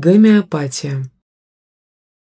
Гомеопатия.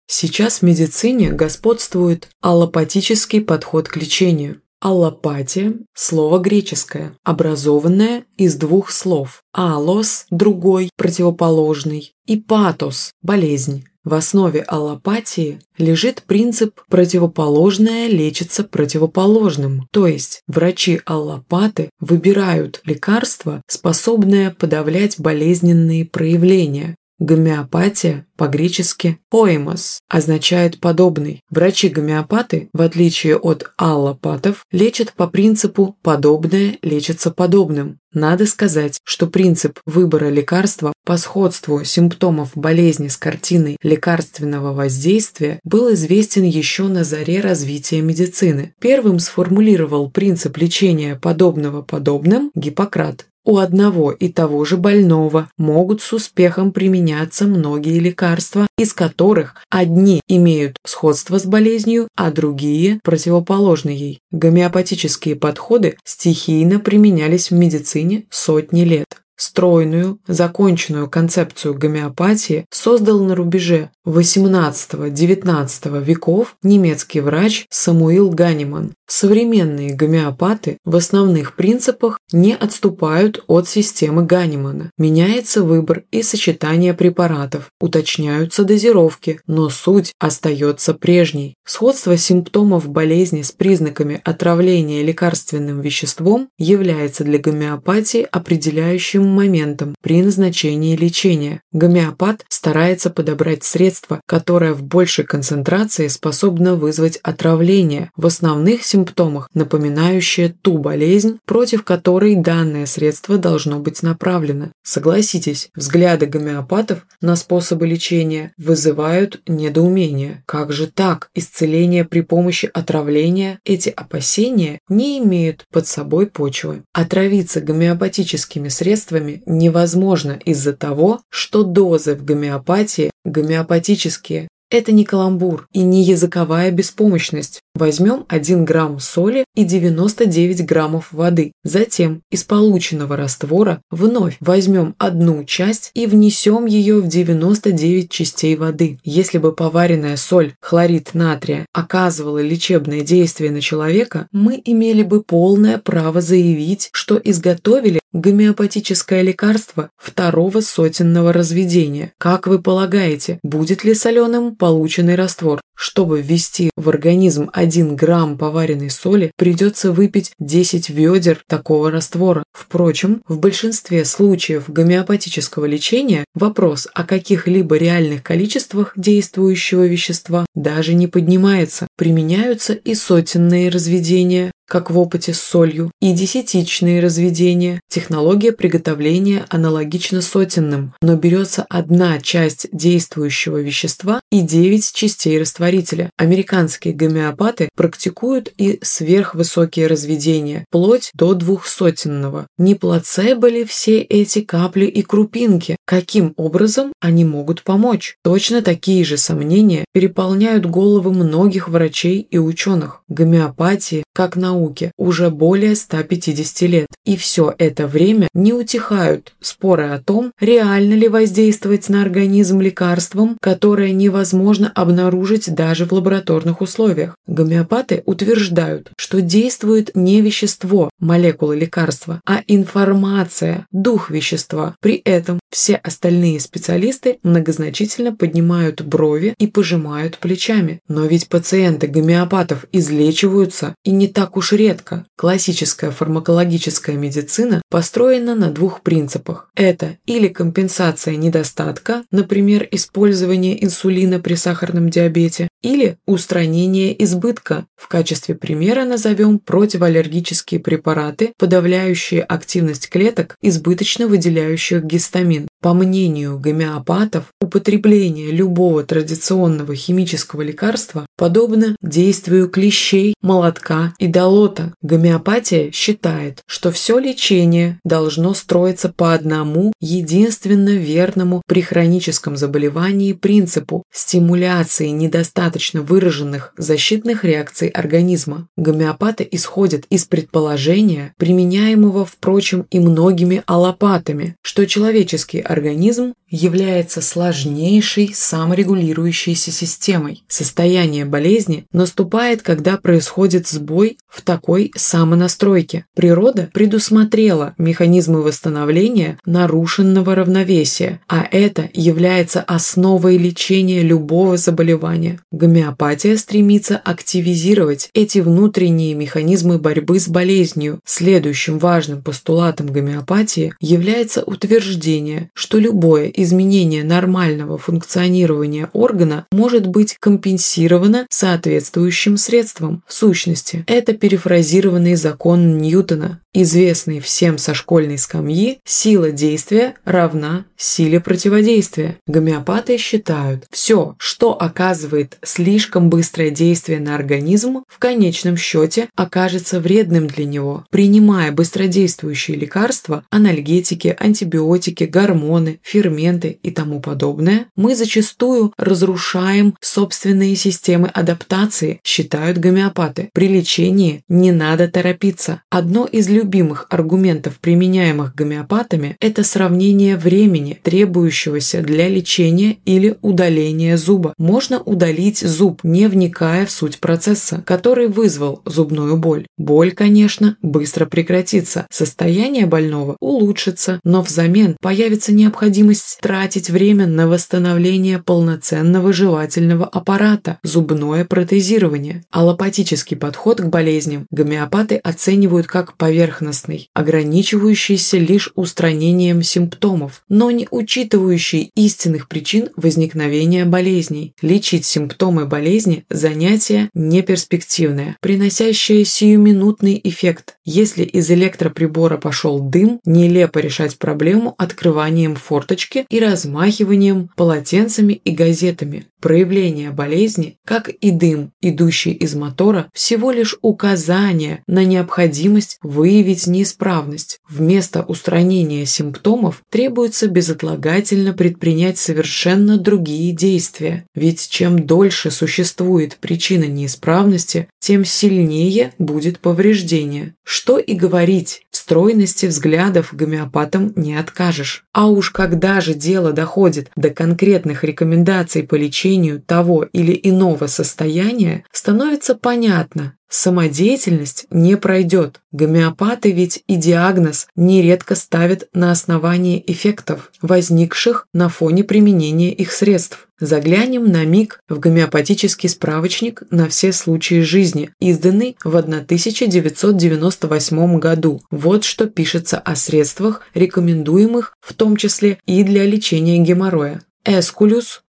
Сейчас в медицине господствует аллопатический подход к лечению. Аллопатия – слово греческое, образованное из двух слов. Аллос – другой, противоположный, и патос – болезнь. В основе аллопатии лежит принцип «противоположное лечится противоположным», то есть врачи-аллопаты выбирают лекарство, способное подавлять болезненные проявления, Гомеопатия по-гречески «поэмос» означает «подобный». Врачи-гомеопаты, в отличие от аллопатов, лечат по принципу «подобное лечится подобным». Надо сказать, что принцип выбора лекарства по сходству симптомов болезни с картиной лекарственного воздействия был известен еще на заре развития медицины. Первым сформулировал принцип лечения подобного подобным Гиппократ. У одного и того же больного могут с успехом применяться многие лекарства, из которых одни имеют сходство с болезнью, а другие противоположны ей. Гомеопатические подходы стихийно применялись в медицине сотни лет. Стройную, законченную концепцию гомеопатии создал на рубеже XVIII-XIX веков немецкий врач Самуил Ганиман. Современные гомеопаты в основных принципах не отступают от системы Ганимана. Меняется выбор и сочетание препаратов, уточняются дозировки, но суть остается прежней. Сходство симптомов болезни с признаками отравления лекарственным веществом является для гомеопатии определяющим моментом при назначении лечения. Гомеопат старается подобрать средство, которое в большей концентрации способно вызвать отравление в основных симптомах, напоминающее ту болезнь, против которой данное средство должно быть направлено. Согласитесь, взгляды гомеопатов на способы лечения вызывают недоумение. Как же так? Исцеление при помощи отравления? Эти опасения не имеют под собой почвы. Отравиться гомеопатическими средствами симптомами невозможно из-за того, что дозы в гомеопатии гомеопатические это не каламбур и не языковая беспомощность. Возьмем 1 грамм соли и 99 граммов воды. Затем из полученного раствора вновь возьмем одну часть и внесем ее в 99 частей воды. Если бы поваренная соль, хлорид натрия, оказывала лечебное действие на человека, мы имели бы полное право заявить, что изготовили гомеопатическое лекарство второго сотенного разведения. Как вы полагаете, будет ли соленым полученный раствор? Чтобы ввести в организм 1 грамм поваренной соли, придется выпить 10 ведер такого раствора. Впрочем, в большинстве случаев гомеопатического лечения вопрос о каких-либо реальных количествах действующего вещества даже не поднимается. Применяются и сотенные разведения, как в опыте с солью, и десятичные разведения. Технология приготовления аналогична сотенным, но берется одна часть действующего вещества и 9 частей растворителя. Американские гомеопаты практикуют и сверхвысокие разведения, вплоть до двухсотенного. Не плацебо ли все эти капли и крупинки? Каким образом они могут помочь? Точно такие же сомнения переполняют головы многих врачей и ученых. Гомеопатии, как наука, науке уже более 150 лет, и все это время не утихают споры о том, реально ли воздействовать на организм лекарством, которое невозможно обнаружить даже в лабораторных условиях. Гомеопаты утверждают, что действует не вещество, молекулы лекарства, а информация, дух вещества. При этом все остальные специалисты многозначительно поднимают брови и пожимают плечами. Но ведь пациенты гомеопатов излечиваются и не так уж редко. Классическая фармакологическая медицина построена на двух принципах. Это или компенсация недостатка, например, использование инсулина при сахарном диабете, или устранение избытка. В качестве примера назовем противоаллергические препараты, подавляющие активность клеток, избыточно выделяющих гистамин. По мнению гомеопатов, употребление любого традиционного химического лекарства подобно действию клещей, молотка и долота. Гомеопатия считает, что все лечение должно строиться по одному, единственно верному при хроническом заболевании принципу стимуляции недостатка достаточно выраженных защитных реакций организма. Гомеопаты исходят из предположения, применяемого, впрочем, и многими аллопатами, что человеческий организм является сложнейшей саморегулирующейся системой. Состояние болезни наступает, когда происходит сбой в такой самонастройке. Природа предусмотрела механизмы восстановления нарушенного равновесия, а это является основой лечения любого заболевания. Гомеопатия стремится активизировать эти внутренние механизмы борьбы с болезнью. Следующим важным постулатом гомеопатии является утверждение, что любое изменение нормального функционирования органа может быть компенсировано соответствующим средством. В сущности, это перефразированный закон Ньютона, известный всем со школьной скамьи «сила действия равна силе противодействия». Гомеопаты считают, все, что оказывает слишком быстрое действие на организм, в конечном счете окажется вредным для него. Принимая быстродействующие лекарства, анальгетики, антибиотики, гормоны, ферменты, и тому подобное, мы зачастую разрушаем собственные системы адаптации, считают гомеопаты. При лечении не надо торопиться. Одно из любимых аргументов, применяемых гомеопатами, это сравнение времени, требующегося для лечения или удаления зуба. Можно удалить зуб, не вникая в суть процесса, который вызвал зубную боль. Боль, конечно, быстро прекратится, состояние больного улучшится, но взамен появится необходимость тратить время на восстановление полноценного жевательного аппарата, зубное протезирование. Аллопатический подход к болезням гомеопаты оценивают как поверхностный, ограничивающийся лишь устранением симптомов, но не учитывающий истинных причин возникновения болезней. Лечить симптомы болезни – занятие неперспективное, приносящее сиюминутный эффект. Если из электроприбора пошел дым, нелепо решать проблему открыванием форточки и размахиванием полотенцами и газетами. Проявление болезни, как и дым, идущий из мотора, всего лишь указание на необходимость выявить неисправность. Вместо устранения симптомов требуется безотлагательно предпринять совершенно другие действия. Ведь чем дольше существует причина неисправности, тем сильнее будет повреждение. Что и говорить, стройности взглядов гомеопатам не откажешь. А уж когда же дело доходит до конкретных рекомендаций по лечению того или иного состояния, становится понятно, Самодеятельность не пройдет. Гомеопаты ведь и диагноз нередко ставят на основании эффектов, возникших на фоне применения их средств. Заглянем на миг в гомеопатический справочник на все случаи жизни, изданный в 1998 году. Вот что пишется о средствах, рекомендуемых в том числе и для лечения геморроя. Эскулюс,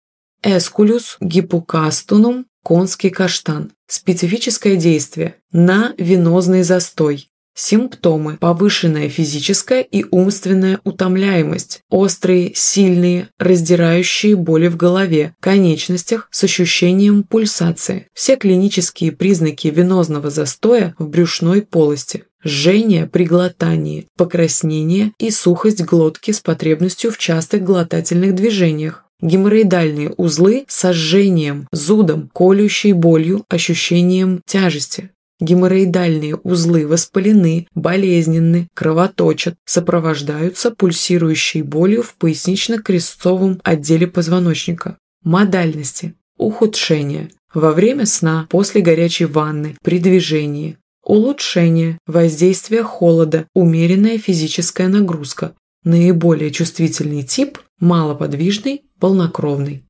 эскулюс гиппокастунум конский каштан. Специфическое действие на венозный застой. Симптомы – повышенная физическая и умственная утомляемость, острые, сильные, раздирающие боли в голове, конечностях с ощущением пульсации. Все клинические признаки венозного застоя в брюшной полости. Жжение при глотании, покраснение и сухость глотки с потребностью в частых глотательных движениях, Геморроидальные узлы с сожжением, зудом, колющей болью, ощущением тяжести. Геморроидальные узлы воспалены, болезненны, кровоточат, сопровождаются пульсирующей болью в пояснично-крестцовом отделе позвоночника. Модальности. Ухудшение. Во время сна, после горячей ванны, при движении. Улучшение. Воздействие холода, умеренная физическая нагрузка. Наиболее чувствительный тип – малоподвижный, полнокровный.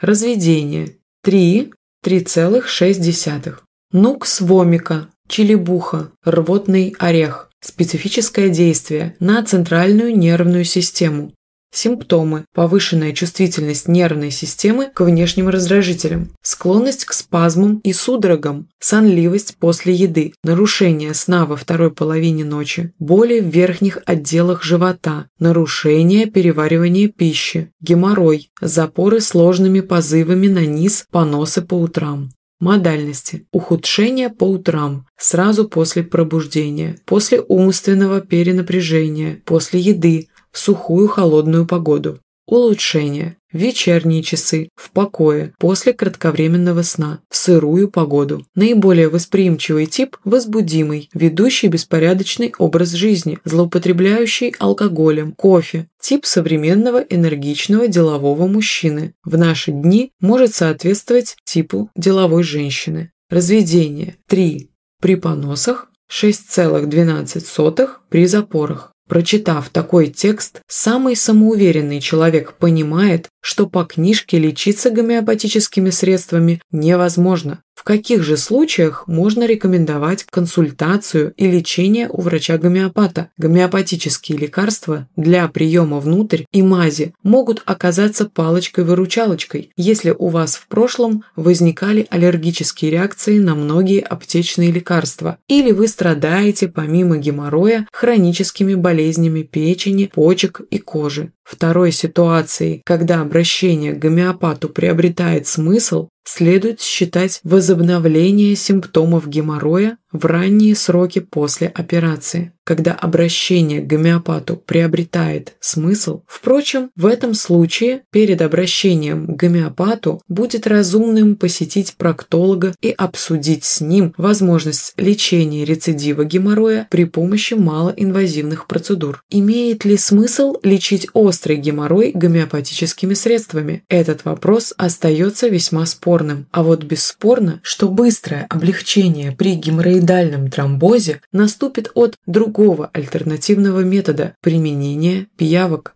Разведение. 3, 3,6. Нукс вомика, челебуха, рвотный орех. Специфическое действие на центральную нервную систему. Симптомы – повышенная чувствительность нервной системы к внешним раздражителям, склонность к спазмам и судорогам, сонливость после еды, нарушение сна во второй половине ночи, боли в верхних отделах живота, нарушение переваривания пищи, геморрой, запоры сложными позывами на низ, поносы по утрам. Модальности. Ухудшение по утрам, сразу после пробуждения, после умственного перенапряжения, после еды, в сухую холодную погоду. улучшение. Вечерние часы, в покое, после кратковременного сна, в сырую погоду. Наиболее восприимчивый тип – возбудимый, ведущий беспорядочный образ жизни, злоупотребляющий алкоголем, кофе. Тип современного энергичного делового мужчины. В наши дни может соответствовать типу деловой женщины. Разведение – 3. При поносах 6,12 при запорах. Прочитав такой текст, самый самоуверенный человек понимает, что по книжке лечиться гомеопатическими средствами невозможно. В каких же случаях можно рекомендовать консультацию и лечение у врача-гомеопата? Гомеопатические лекарства для приема внутрь и мази могут оказаться палочкой-выручалочкой, если у вас в прошлом возникали аллергические реакции на многие аптечные лекарства, или вы страдаете помимо геморроя хроническими болезнями печени, почек и кожи. Второй ситуацией, когда обращение к гомеопату приобретает смысл, следует считать возобновление симптомов геморроя в ранние сроки после операции, когда обращение к гомеопату приобретает смысл. Впрочем, в этом случае перед обращением к гомеопату будет разумным посетить проктолога и обсудить с ним возможность лечения рецидива геморроя при помощи малоинвазивных процедур. Имеет ли смысл лечить острый геморрой гомеопатическими средствами? Этот вопрос остается весьма спорным. А вот бесспорно, что быстрое облегчение при геморроидальном геморроидальном тромбозе наступит от другого альтернативного метода применения пиявок.